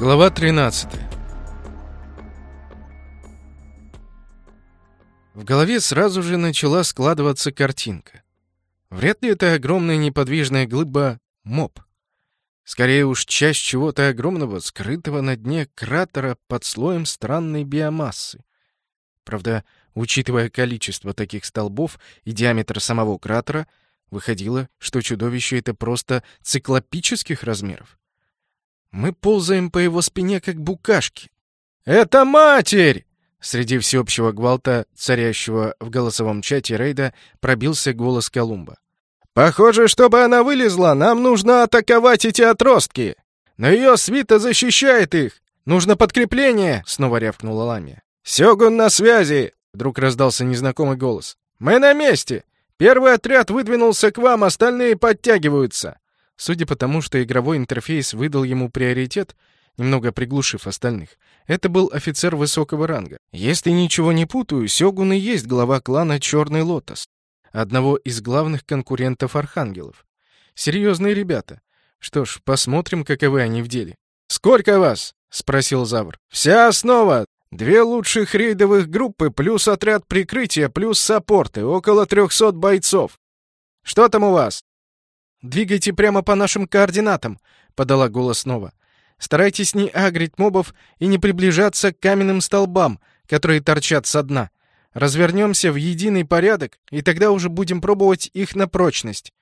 Глава 13 В голове сразу же начала складываться картинка. Вряд ли это огромная неподвижная глыба — моб. Скорее уж часть чего-то огромного, скрытого на дне кратера под слоем странной биомассы. Правда, учитывая количество таких столбов и диаметр самого кратера, выходило, что чудовище это просто циклопических размеров. Мы ползаем по его спине, как букашки. «Это матерь!» Среди всеобщего гвалта, царящего в голосовом чате рейда, пробился голос Колумба. «Похоже, чтобы она вылезла, нам нужно атаковать эти отростки! Но ее свита защищает их! Нужно подкрепление!» — снова рявкнула Ламия. «Сёгун на связи!» — вдруг раздался незнакомый голос. «Мы на месте! Первый отряд выдвинулся к вам, остальные подтягиваются!» Судя по тому, что игровой интерфейс выдал ему приоритет, немного приглушив остальных, это был офицер высокого ранга. Если ничего не путаю, Сёгун и есть глава клана Черный Лотос, одного из главных конкурентов архангелов. Серьезные ребята. Что ж, посмотрим, каковы они в деле. «Сколько вас?» — спросил Завр. «Вся основа. Две лучших рейдовых группы, плюс отряд прикрытия, плюс саппорты. Около трехсот бойцов. Что там у вас?» «Двигайте прямо по нашим координатам», — подала голос снова. «Старайтесь не агрить мобов и не приближаться к каменным столбам, которые торчат со дна. Развернемся в единый порядок, и тогда уже будем пробовать их на прочность».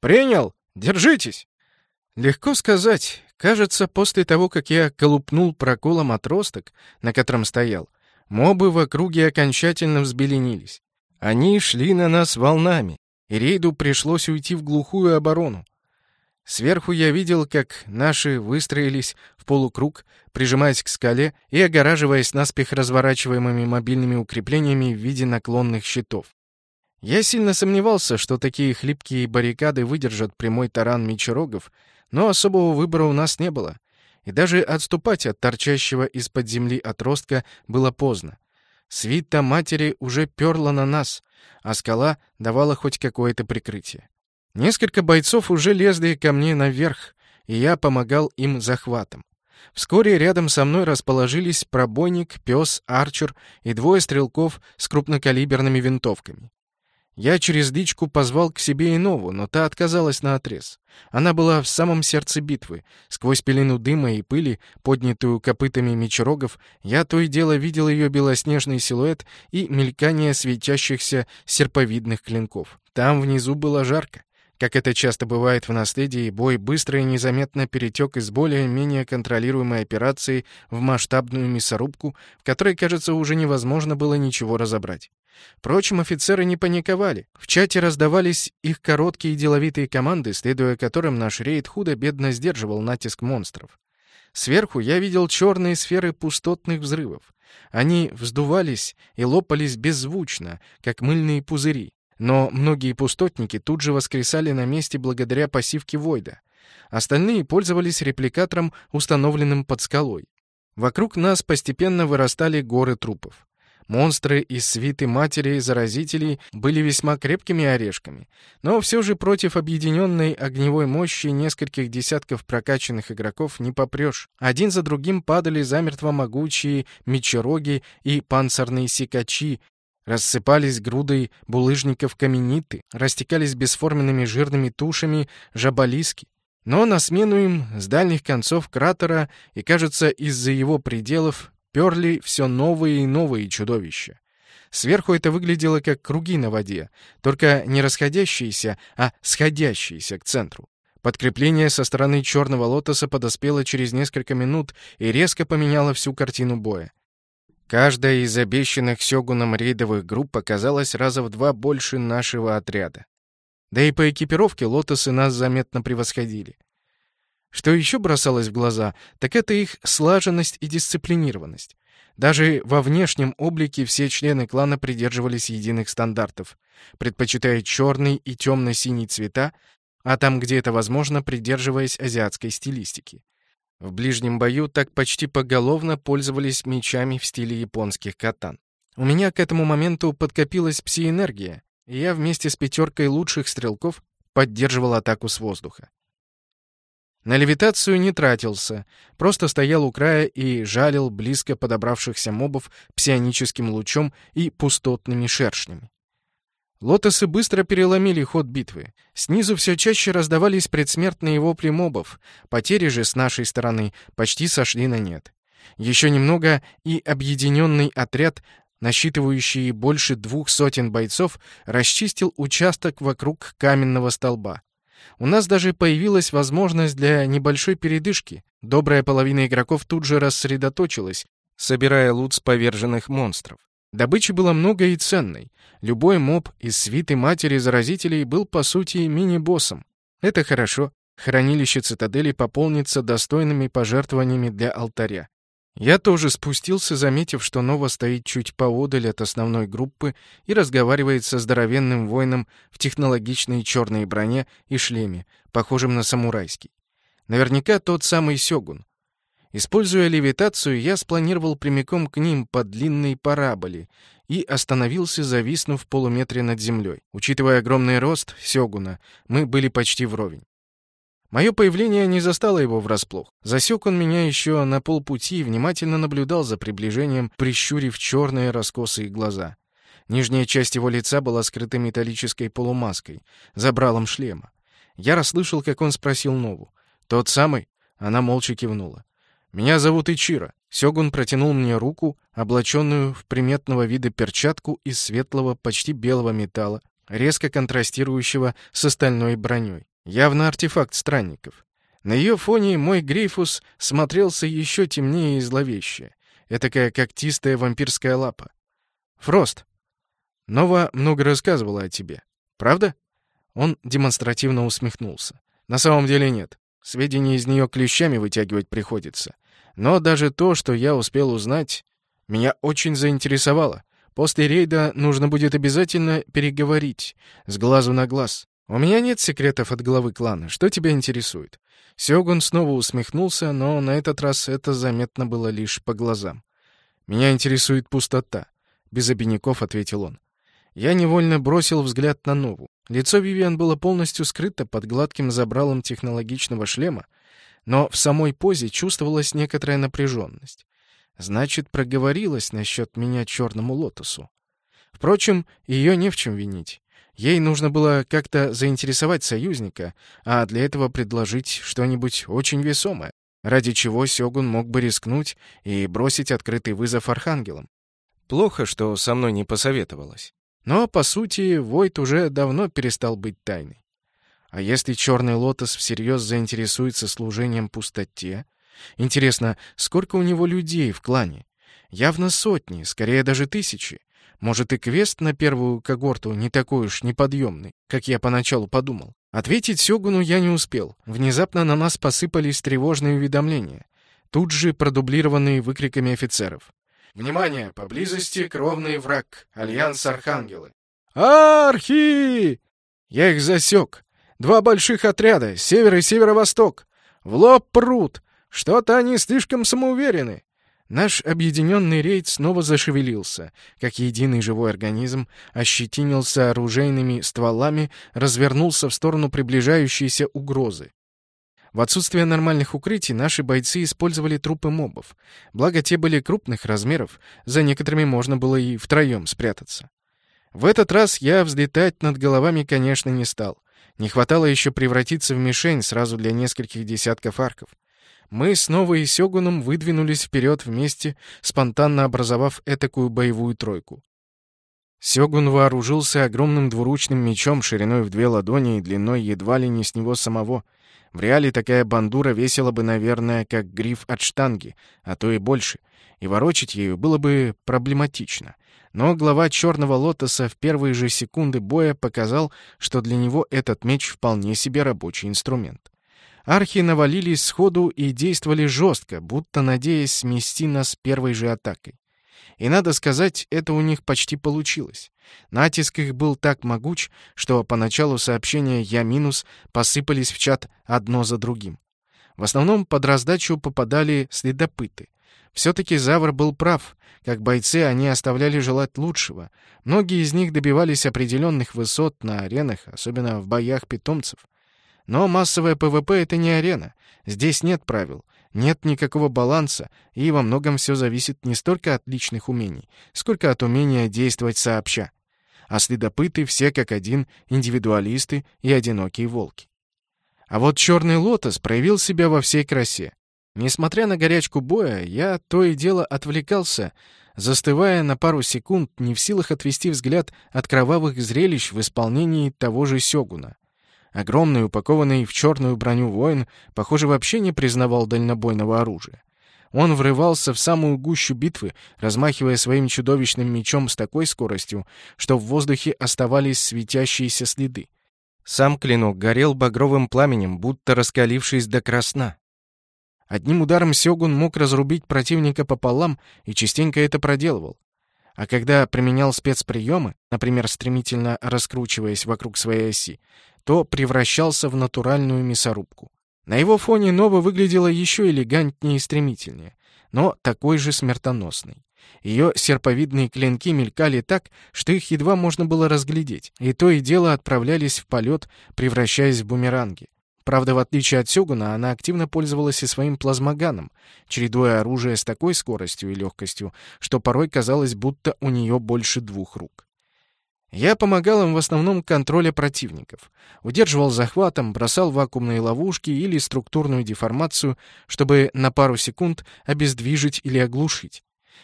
«Принял! Держитесь!» Легко сказать. Кажется, после того, как я колупнул проколом отросток, на котором стоял, мобы в округе окончательно взбеленились. Они шли на нас волнами, и рейду пришлось уйти в глухую оборону. Сверху я видел, как наши выстроились в полукруг, прижимаясь к скале и огораживаясь наспех разворачиваемыми мобильными укреплениями в виде наклонных щитов. Я сильно сомневался, что такие хлипкие баррикады выдержат прямой таран мечерогов, но особого выбора у нас не было. И даже отступать от торчащего из-под земли отростка было поздно. Свита матери уже перла на нас, а скала давала хоть какое-то прикрытие. Несколько бойцов уже лезли ко мне наверх, и я помогал им захватом. Вскоре рядом со мной расположились пробойник, пес, арчер и двое стрелков с крупнокалиберными винтовками. Я через дичку позвал к себе иного, но та отказалась на отрез. Она была в самом сердце битвы. Сквозь пелену дыма и пыли, поднятую копытами мечерогов, я то и дело видел ее белоснежный силуэт и мелькание светящихся серповидных клинков. Там внизу было жарко. Как это часто бывает в наследии, бой быстро и незаметно перетек из более-менее контролируемой операции в масштабную мясорубку, в которой, кажется, уже невозможно было ничего разобрать. Впрочем, офицеры не паниковали. В чате раздавались их короткие деловитые команды, следуя которым наш рейд худо-бедно сдерживал натиск монстров. Сверху я видел черные сферы пустотных взрывов. Они вздувались и лопались беззвучно, как мыльные пузыри. Но многие пустотники тут же воскресали на месте благодаря пассивке Войда. Остальные пользовались репликатором, установленным под скалой. Вокруг нас постепенно вырастали горы трупов. Монстры из свиты матери заразителей были весьма крепкими орешками, но все же против объединенной огневой мощи нескольких десятков прокачанных игроков не попрешь. Один за другим падали замертво могучие мечероги и панцирные сикачи, рассыпались грудой булыжников камениты, растекались бесформенными жирными тушами жабалиски. Но на смену им с дальних концов кратера и, кажется, из-за его пределов перли все новые и новые чудовища. Сверху это выглядело как круги на воде, только не расходящиеся, а сходящиеся к центру. Подкрепление со стороны черного лотоса подоспело через несколько минут и резко поменяло всю картину боя. Каждая из обещанных Сёгуном рейдовых групп оказалась раза в два больше нашего отряда. Да и по экипировке лотосы нас заметно превосходили. Что еще бросалось в глаза, так это их слаженность и дисциплинированность. Даже во внешнем облике все члены клана придерживались единых стандартов, предпочитая черный и темно-синий цвета, а там, где это возможно, придерживаясь азиатской стилистики. В ближнем бою так почти поголовно пользовались мечами в стиле японских катан. У меня к этому моменту подкопилась пси-энергия, и я вместе с пятеркой лучших стрелков поддерживал атаку с воздуха. На левитацию не тратился, просто стоял у края и жалил близко подобравшихся мобов псионическим лучом и пустотными шершнями. Лотосы быстро переломили ход битвы. Снизу все чаще раздавались предсмертные вопли мобов, потери же с нашей стороны почти сошли на нет. Еще немного, и объединенный отряд, насчитывающий больше двух сотен бойцов, расчистил участок вокруг каменного столба. У нас даже появилась возможность для небольшой передышки. Добрая половина игроков тут же рассредоточилась, собирая лут с поверженных монстров. Добычи было много и ценной. Любой моб из свиты матери заразителей был, по сути, мини-боссом. Это хорошо. Хранилище цитадели пополнится достойными пожертвованиями для алтаря. Я тоже спустился, заметив, что Нова стоит чуть поодаль от основной группы и разговаривает со здоровенным воином в технологичной черной броне и шлеме, похожем на самурайский. Наверняка тот самый Сёгун. Используя левитацию, я спланировал прямиком к ним по длинной параболе и остановился, зависнув в полуметре над землей. Учитывая огромный рост Сёгуна, мы были почти вровень. Мое появление не застало его врасплох. Засек он меня еще на полпути и внимательно наблюдал за приближением, прищурив черные раскосые глаза. Нижняя часть его лица была скрыта металлической полумаской, забралом шлема. Я расслышал, как он спросил Нову. «Тот самый?» Она молча кивнула. «Меня зовут Ичиро». Сёгун протянул мне руку, облаченную в приметного вида перчатку из светлого, почти белого металла, резко контрастирующего с остальной броней. Явно артефакт странников. На ее фоне мой Грейфус смотрелся еще темнее и зловеще. Этакая когтистая вампирская лапа. «Фрост, Нова много рассказывала о тебе. Правда?» Он демонстративно усмехнулся. «На самом деле нет. Сведения из нее клещами вытягивать приходится. Но даже то, что я успел узнать, меня очень заинтересовало. После рейда нужно будет обязательно переговорить, с глазу на глаз. «У меня нет секретов от главы клана. Что тебя интересует?» Сёгун снова усмехнулся, но на этот раз это заметно было лишь по глазам. «Меня интересует пустота», — без обиняков ответил он. Я невольно бросил взгляд на Нову. Лицо Вивиан было полностью скрыто под гладким забралом технологичного шлема, но в самой позе чувствовалась некоторая напряженность. Значит, проговорилась насчет меня черному лотосу. Впрочем, ее не в чем винить. Ей нужно было как-то заинтересовать союзника, а для этого предложить что-нибудь очень весомое, ради чего Сёгун мог бы рискнуть и бросить открытый вызов архангелам. Плохо, что со мной не посоветовалась. Но, по сути, Войт уже давно перестал быть тайной. А если Черный Лотос всерьез заинтересуется служением пустоте? Интересно, сколько у него людей в клане? Явно сотни, скорее даже тысячи. Может, и квест на первую когорту не такой уж неподъемный, как я поначалу подумал. Ответить Сёгуну я не успел. Внезапно на нас посыпались тревожные уведомления, тут же продублированные выкриками офицеров. «Внимание! Поблизости кровный враг! Альянс Архангелы!» «Архи!» Я их засек. Два больших отряда, север и северо-восток. В лоб прут. Что-то они слишком самоуверены. Наш объединенный рейд снова зашевелился, как единый живой организм, ощетинился оружейными стволами, развернулся в сторону приближающейся угрозы. В отсутствие нормальных укрытий наши бойцы использовали трупы мобов. Благо, те были крупных размеров, за некоторыми можно было и втроем спрятаться. В этот раз я взлетать над головами, конечно, не стал. Не хватало еще превратиться в мишень сразу для нескольких десятков арков. Мы с Новой Сёгуном выдвинулись вперед вместе, спонтанно образовав этакую боевую тройку. Сёгун вооружился огромным двуручным мечом шириной в две ладони и длиной едва ли не с него самого. В реале такая бандура весила бы, наверное, как гриф от штанги, а то и больше, и ворочить ею было бы проблематично. Но глава Черного Лотоса в первые же секунды боя показал, что для него этот меч вполне себе рабочий инструмент. Архи навалились сходу и действовали жестко, будто надеясь смести нас первой же атакой. И надо сказать, это у них почти получилось. Натиск их был так могуч, что поначалу сообщения «Я минус» посыпались в чат одно за другим. В основном под раздачу попадали следопыты. Все-таки Завр был прав. Как бойцы они оставляли желать лучшего. Многие из них добивались определенных высот на аренах, особенно в боях питомцев. Но массовое PvP — это не арена. Здесь нет правил, нет никакого баланса, и во многом все зависит не столько от личных умений, сколько от умения действовать сообща. А следопыты все как один индивидуалисты и одинокие волки. А вот черный лотос проявил себя во всей красе. Несмотря на горячку боя, я то и дело отвлекался, застывая на пару секунд, не в силах отвести взгляд от кровавых зрелищ в исполнении того же Сёгуна. Огромный, упакованный в черную броню воин, похоже, вообще не признавал дальнобойного оружия. Он врывался в самую гущу битвы, размахивая своим чудовищным мечом с такой скоростью, что в воздухе оставались светящиеся следы. Сам клинок горел багровым пламенем, будто раскалившись до красна. Одним ударом Сёгун мог разрубить противника пополам и частенько это проделывал. А когда применял спецприемы, например, стремительно раскручиваясь вокруг своей оси, то превращался в натуральную мясорубку. На его фоне Нова выглядела еще элегантнее и стремительнее, но такой же смертоносной. Ее серповидные клинки мелькали так, что их едва можно было разглядеть, и то и дело отправлялись в полет, превращаясь в бумеранги. Правда, в отличие от Сёгуна, она активно пользовалась и своим плазмоганом, чередуя оружие с такой скоростью и легкостью, что порой казалось, будто у нее больше двух рук. Я помогал им в основном контроле противников. Удерживал захватом, бросал вакуумные ловушки или структурную деформацию, чтобы на пару секунд обездвижить или оглушить.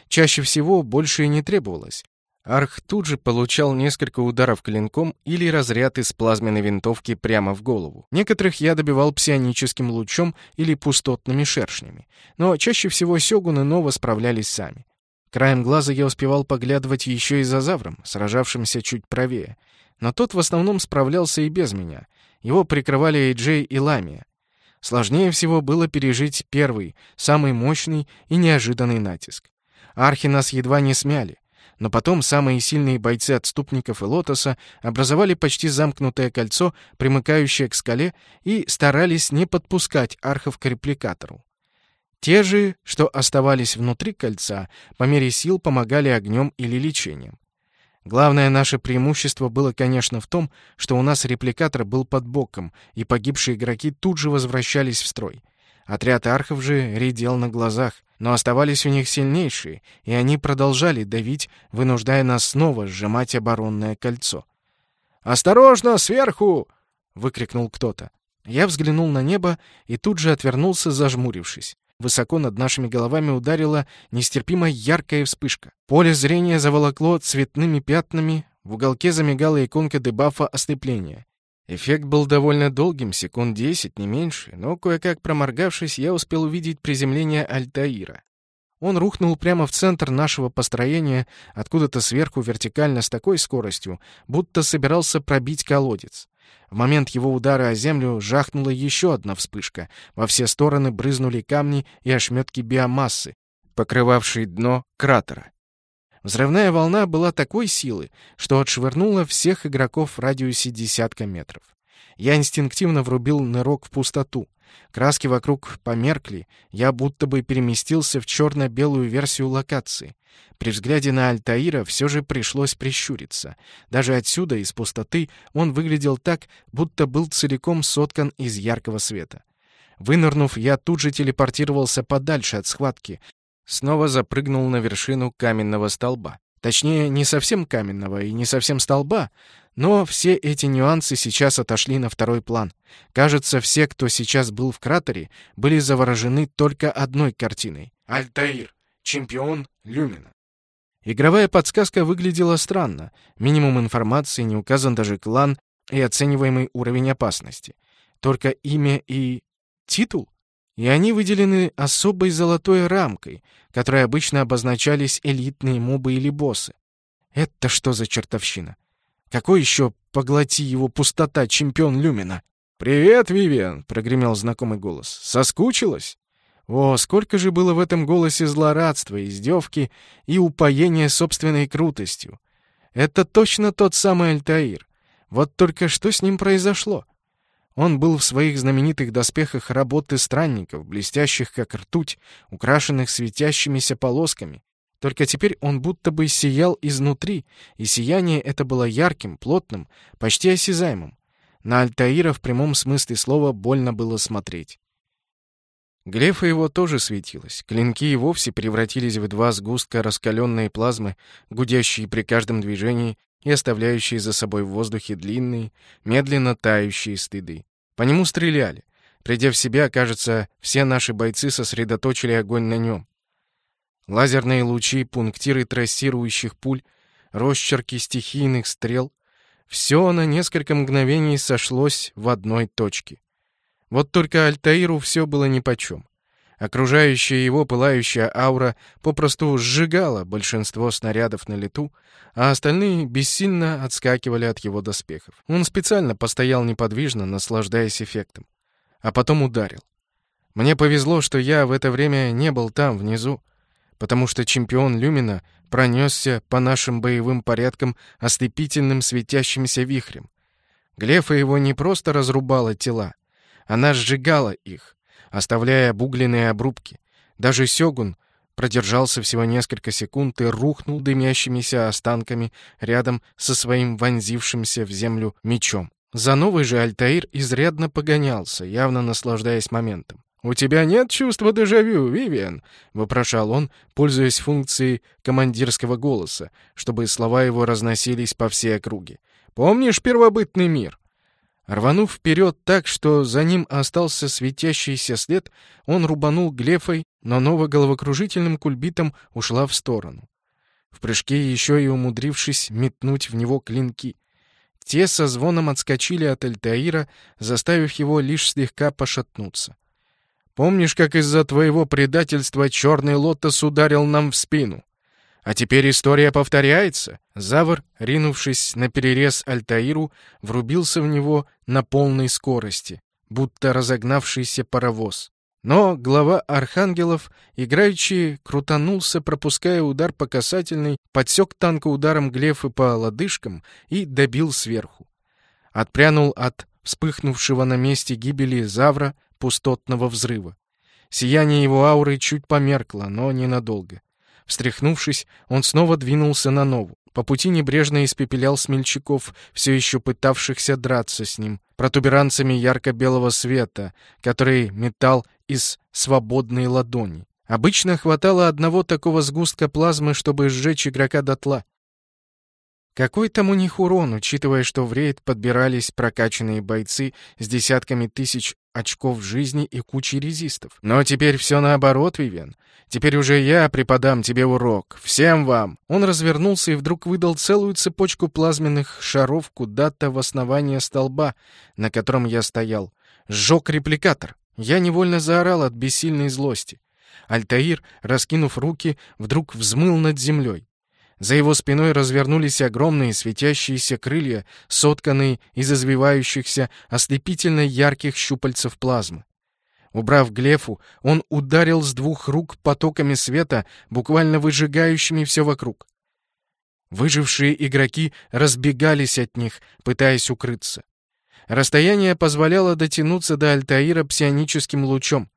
Чаще всего больше не требовалось. Арх тут же получал несколько ударов клинком или разряд из плазменной винтовки прямо в голову. Некоторых я добивал псионическим лучом или пустотными шершнями, но чаще всего Сёгун и Нова справлялись сами. Краем глаза я успевал поглядывать еще и за Завром, сражавшимся чуть правее. Но тот в основном справлялся и без меня. Его прикрывали Эйджей и Ламия. Сложнее всего было пережить первый, самый мощный и неожиданный натиск. Архи нас едва не смяли. Но потом самые сильные бойцы отступников и Лотоса образовали почти замкнутое кольцо, примыкающее к скале, и старались не подпускать архов к репликатору. Те же, что оставались внутри кольца, по мере сил помогали огнем или лечением. Главное наше преимущество было, конечно, в том, что у нас репликатор был под боком, и погибшие игроки тут же возвращались в строй. Отряд архов же редел на глазах, но оставались у них сильнейшие, и они продолжали давить, вынуждая нас снова сжимать оборонное кольцо. «Осторожно, сверху!» — выкрикнул кто-то. Я взглянул на небо и тут же отвернулся, зажмурившись. Высоко над нашими головами ударила нестерпимо яркая вспышка. Поле зрения заволокло цветными пятнами, в уголке замигала иконка дебафа ослепления. Эффект был довольно долгим, секунд десять, не меньше, но кое-как проморгавшись, я успел увидеть приземление Альтаира. Он рухнул прямо в центр нашего построения, откуда-то сверху вертикально с такой скоростью, будто собирался пробить колодец. В момент его удара о землю жахнула еще одна вспышка. Во все стороны брызнули камни и ошметки биомассы, покрывавшие дно кратера. Взрывная волна была такой силы, что отшвырнула всех игроков в радиусе десятка метров. Я инстинктивно врубил нырок в пустоту. Краски вокруг померкли, я будто бы переместился в черно-белую версию локации. При взгляде на Альтаира все же пришлось прищуриться. Даже отсюда, из пустоты, он выглядел так, будто был целиком соткан из яркого света. Вынырнув, я тут же телепортировался подальше от схватки, снова запрыгнул на вершину каменного столба. Точнее, не совсем каменного и не совсем столба, но все эти нюансы сейчас отошли на второй план. Кажется, все, кто сейчас был в кратере, были заворожены только одной картиной. Альтаир, чемпион Люмина. Игровая подсказка выглядела странно. Минимум информации, не указан даже клан и оцениваемый уровень опасности. Только имя и титул? И они выделены особой золотой рамкой, которой обычно обозначались элитные мобы или боссы. Это что за чертовщина? Какой еще, поглоти его, пустота, чемпион Люмина? «Привет, Вивиан!» — прогремел знакомый голос. «Соскучилась?» О, сколько же было в этом голосе злорадства, издевки и упоения собственной крутостью. Это точно тот самый Альтаир. Вот только что с ним произошло? Он был в своих знаменитых доспехах работы странников, блестящих как ртуть, украшенных светящимися полосками. Только теперь он будто бы сиял изнутри, и сияние это было ярким, плотным, почти осязаемым. На Альтаира в прямом смысле слова больно было смотреть. Глефа его тоже светилась. Клинки и вовсе превратились в два сгустка раскаленной плазмы, гудящие при каждом движении и оставляющие за собой в воздухе длинные, медленно тающие стыды. По нему стреляли. Придя в себя, кажется, все наши бойцы сосредоточили огонь на нем. Лазерные лучи, пунктиры трассирующих пуль, росчерки стихийных стрел — все на несколько мгновений сошлось в одной точке. Вот только Альтаиру все было нипочем. Окружающая его пылающая аура попросту сжигала большинство снарядов на лету, а остальные бессильно отскакивали от его доспехов. Он специально постоял неподвижно, наслаждаясь эффектом. А потом ударил. Мне повезло, что я в это время не был там, внизу, потому что чемпион Люмина пронесся по нашим боевым порядкам ослепительным светящимся вихрем. Глефа его не просто разрубала тела, она сжигала их, оставляя обугленные обрубки. Даже Сёгун продержался всего несколько секунд и рухнул дымящимися останками рядом со своим вонзившимся в землю мечом. За новый же Альтаир изрядно погонялся, явно наслаждаясь моментом. «У тебя нет чувства дежавю, Вивиан?» — вопрошал он, пользуясь функцией командирского голоса, чтобы слова его разносились по всей округе. «Помнишь первобытный мир? Рванув вперед так, что за ним остался светящийся след, он рубанул глефой, но новоголовокружительным кульбитом ушла в сторону. В прыжке еще и умудрившись метнуть в него клинки. Те со звоном отскочили от Альтаира, заставив его лишь слегка пошатнуться. «Помнишь, как из-за твоего предательства черный лотос ударил нам в спину? А теперь история повторяется. Завр, ринувшись на перерез Альтаиру, врубился в него на полной скорости, будто разогнавшийся паровоз. Но глава архангелов, играючи, крутанулся, пропуская удар по касательной, подсек танка ударом глефы по лодыжкам и добил сверху. Отпрянул от вспыхнувшего на месте гибели Завра пустотного взрыва. Сияние его ауры чуть померкло, но ненадолго. Встряхнувшись, он снова двинулся на нову. По пути небрежно испепелял смельчаков, все еще пытавшихся драться с ним, протуберанцами ярко-белого света, который метал из свободной ладони. Обычно хватало одного такого сгустка плазмы, чтобы сжечь игрока дотла. Какой там у них урон, учитывая, что в рейд подбирались прокачанные бойцы с десятками тысяч очков жизни и кучей резистов? Но теперь все наоборот, Вивен. Теперь уже я преподам тебе урок. Всем вам!» Он развернулся и вдруг выдал целую цепочку плазменных шаров куда-то в основание столба, на котором я стоял. Сжег репликатор. Я невольно заорал от бессильной злости. Альтаир, раскинув руки, вдруг взмыл над землей. За его спиной развернулись огромные светящиеся крылья, сотканные из извивающихся ослепительно ярких щупальцев плазмы. Убрав глефу, он ударил с двух рук потоками света, буквально выжигающими все вокруг. Выжившие игроки разбегались от них, пытаясь укрыться. Расстояние позволяло дотянуться до Альтаира псионическим лучом.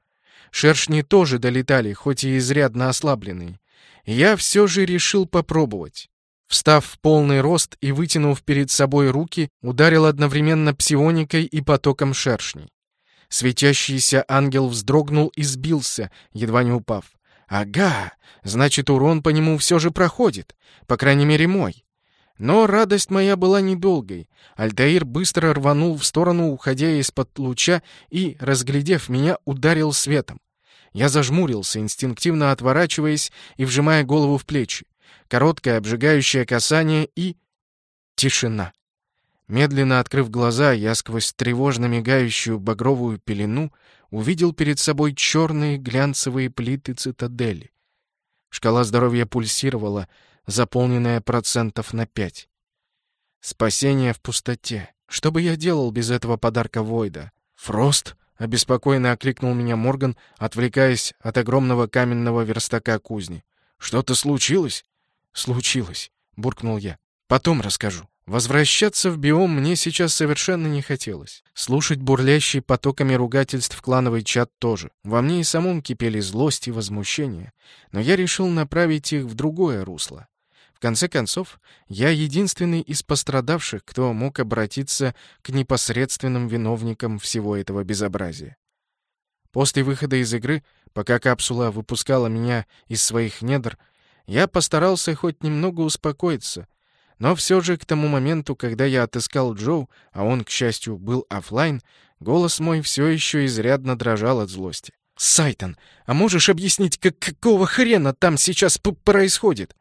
Шершни тоже долетали, хоть и изрядно ослабленные я все же решил попробовать. Встав в полный рост и вытянув перед собой руки, ударил одновременно псионикой и потоком шершней. Светящийся ангел вздрогнул и сбился, едва не упав. «Ага, значит, урон по нему все же проходит, по крайней мере, мой». Но радость моя была недолгой. Альтаир быстро рванул в сторону, уходя из-под луча, и, разглядев меня, ударил светом. Я зажмурился, инстинктивно отворачиваясь и вжимая голову в плечи. Короткое обжигающее касание и... Тишина. Медленно открыв глаза, я сквозь тревожно мигающую багровую пелену увидел перед собой черные глянцевые плиты цитадели. Шкала здоровья пульсировала, заполненная процентов на пять. Спасение в пустоте. Что бы я делал без этого подарка Войда? Фрост? Обеспокоенно окликнул меня Морган, отвлекаясь от огромного каменного верстака кузни. «Что-то случилось?» «Случилось», — буркнул я. «Потом расскажу». Возвращаться в биом мне сейчас совершенно не хотелось. Слушать бурлящий потоками ругательств клановый чат тоже. Во мне и самом кипели злость и возмущение. Но я решил направить их в другое русло конце концов, я единственный из пострадавших, кто мог обратиться к непосредственным виновникам всего этого безобразия. После выхода из игры, пока капсула выпускала меня из своих недр, я постарался хоть немного успокоиться, но все же к тому моменту, когда я отыскал Джоу, а он, к счастью, был офлайн, голос мой все еще изрядно дрожал от злости. «Сайтон, а можешь объяснить, как какого хрена там сейчас происходит?»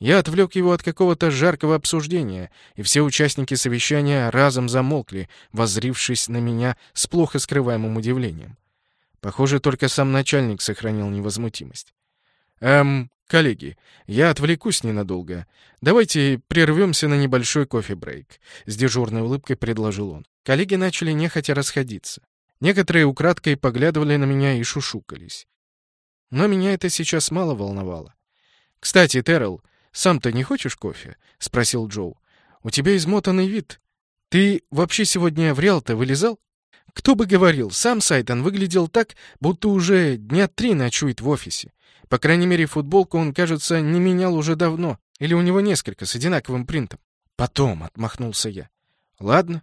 Я отвлек его от какого-то жаркого обсуждения, и все участники совещания разом замолкли, воззрившись на меня с плохо скрываемым удивлением. Похоже, только сам начальник сохранил невозмутимость. «Эм, коллеги, я отвлекусь ненадолго. Давайте прервемся на небольшой кофе-брейк», — с дежурной улыбкой предложил он. Коллеги начали нехотя расходиться. Некоторые украдкой поглядывали на меня и шушукались. Но меня это сейчас мало волновало. «Кстати, Террell, сам-то не хочешь кофе?» — спросил Джоу. «У тебя измотанный вид. Ты вообще сегодня в Реал-то вылезал?» Кто бы говорил, сам Сайтон выглядел так, будто уже дня три ночует в офисе. По крайней мере, футболку он, кажется, не менял уже давно. Или у него несколько с одинаковым принтом. Потом, — отмахнулся я. Ладно.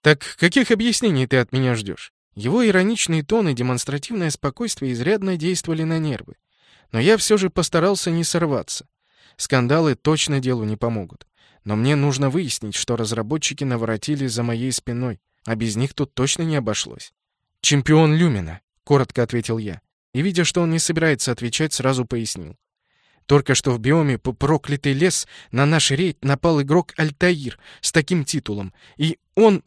Так каких объяснений ты от меня ждешь? Его ироничный тон и демонстративное спокойствие изрядно действовали на нервы. Но я все же постарался не сорваться. Скандалы точно делу не помогут. Но мне нужно выяснить, что разработчики наворотили за моей спиной, а без них тут точно не обошлось. «Чемпион Люмина», — коротко ответил я. И, видя, что он не собирается отвечать, сразу пояснил. Только что в биоме по проклятый лес на наш рейд напал игрок Альтаир с таким титулом, и он...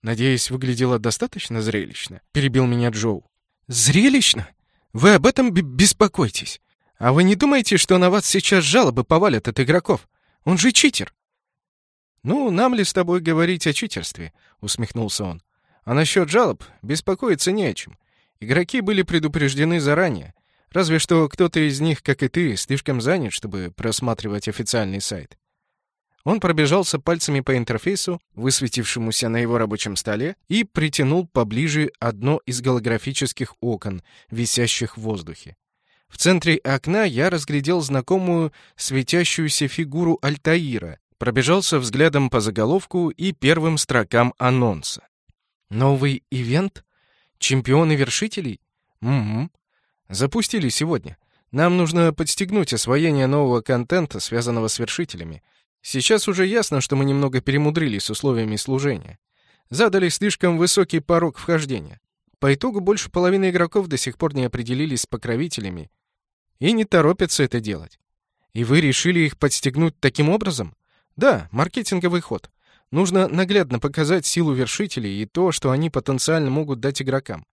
Надеюсь, выглядело достаточно зрелищно, перебил меня Джоу. Зрелищно? Вы об этом беспокойтесь. А вы не думаете, что на вас сейчас жалобы повалят от игроков? Он же читер. Ну, нам ли с тобой говорить о читерстве? усмехнулся он. А насчет жалоб беспокоиться не о чем. Игроки были предупреждены заранее. Разве что кто-то из них, как и ты, слишком занят, чтобы просматривать официальный сайт. Он пробежался пальцами по интерфейсу, высветившемуся на его рабочем столе, и притянул поближе одно из голографических окон, висящих в воздухе. В центре окна я разглядел знакомую светящуюся фигуру Альтаира, пробежался взглядом по заголовку и первым строкам анонса. «Новый ивент? Чемпионы вершителей? Угу. Запустили сегодня. Нам нужно подстегнуть освоение нового контента, связанного с вершителями. Сейчас уже ясно, что мы немного перемудрили с условиями служения. Задали слишком высокий порог вхождения. По итогу больше половины игроков до сих пор не определились с покровителями и не торопятся это делать. И вы решили их подстегнуть таким образом? Да, маркетинговый ход. Нужно наглядно показать силу вершителей и то, что они потенциально могут дать игрокам.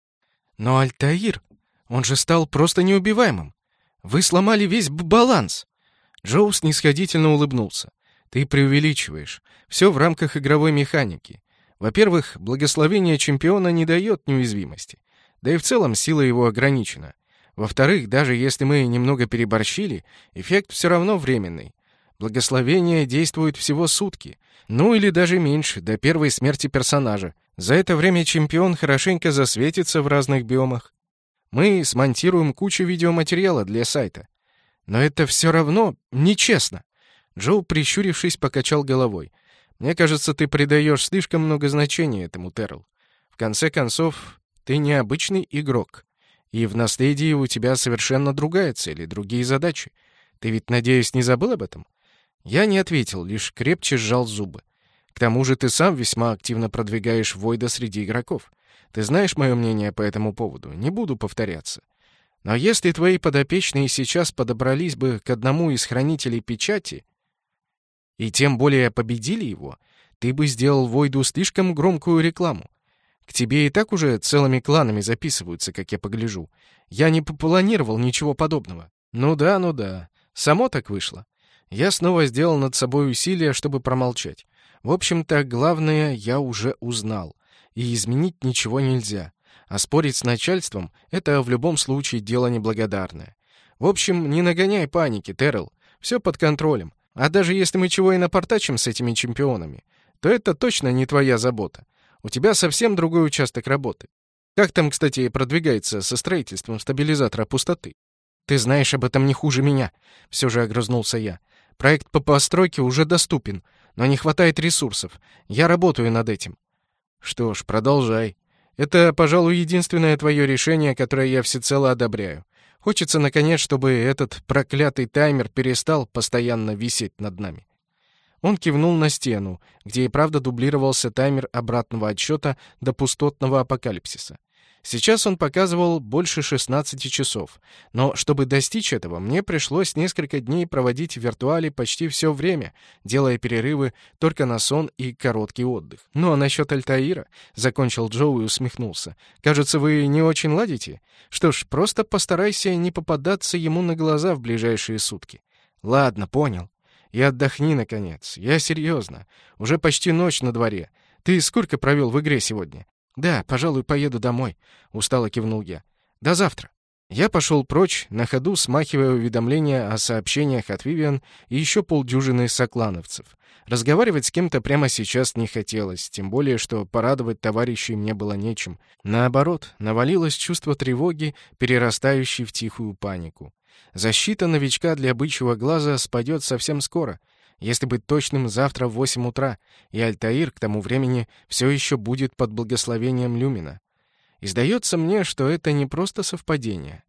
Но Альтаир, он же стал просто неубиваемым. Вы сломали весь баланс. Джоу снисходительно улыбнулся. Ты преувеличиваешь. Все в рамках игровой механики. Во-первых, благословение чемпиона не дает неуязвимости. Да и в целом сила его ограничена. Во-вторых, даже если мы немного переборщили, эффект все равно временный. Благословение действует всего сутки, ну или даже меньше, до первой смерти персонажа. За это время чемпион хорошенько засветится в разных биомах. Мы смонтируем кучу видеоматериала для сайта. Но это все равно нечестно. Джоу, прищурившись, покачал головой. «Мне кажется, ты придаешь слишком много значения этому, Террell. В конце концов, ты необычный игрок. И в наследии у тебя совершенно другая цель и другие задачи. Ты ведь, надеюсь, не забыл об этом?» Я не ответил, лишь крепче сжал зубы. «К тому же ты сам весьма активно продвигаешь Войда среди игроков. Ты знаешь мое мнение по этому поводу, не буду повторяться. Но если твои подопечные сейчас подобрались бы к одному из хранителей печати, и тем более победили его, ты бы сделал Войду слишком громкую рекламу. К тебе и так уже целыми кланами записываются, как я погляжу. Я не планировал ничего подобного. Ну да, ну да. Само так вышло. Я снова сделал над собой усилие, чтобы промолчать. В общем-то, главное я уже узнал. И изменить ничего нельзя. А спорить с начальством — это в любом случае дело неблагодарное. В общем, не нагоняй паники, Террell. Все под контролем. А даже если мы чего и напортачим с этими чемпионами, то это точно не твоя забота. У тебя совсем другой участок работы. Как там, кстати, продвигается со строительством стабилизатора пустоты? Ты знаешь об этом не хуже меня, все же огрызнулся я. Проект по постройке уже доступен, но не хватает ресурсов. Я работаю над этим. Что ж, продолжай. Это, пожалуй, единственное твое решение, которое я всецело одобряю. Хочется, наконец, чтобы этот проклятый таймер перестал постоянно висеть над нами. Он кивнул на стену, где и правда дублировался таймер обратного отсчета до пустотного апокалипсиса. Сейчас он показывал больше 16 часов, но чтобы достичь этого, мне пришлось несколько дней проводить в виртуале почти все время, делая перерывы только на сон и короткий отдых. «Ну а насчет Альтаира?» — закончил Джоу и усмехнулся. «Кажется, вы не очень ладите? Что ж, просто постарайся не попадаться ему на глаза в ближайшие сутки». «Ладно, понял. И отдохни, наконец. Я серьезно. Уже почти ночь на дворе. Ты сколько провел в игре сегодня?» «Да, пожалуй, поеду домой», — устало кивнул я. «До завтра». Я пошел прочь, на ходу смахивая уведомления о сообщениях от Вивиан и еще полдюжины соклановцев. Разговаривать с кем-то прямо сейчас не хотелось, тем более, что порадовать товарищей мне было нечем. Наоборот, навалилось чувство тревоги, перерастающей в тихую панику. Защита новичка для бычьего глаза спадет совсем скоро — если быть точным, завтра в 8 утра, и Альтаир к тому времени все еще будет под благословением Люмина. И сдается мне, что это не просто совпадение.